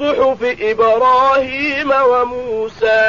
صحف إبراهيم وموسى.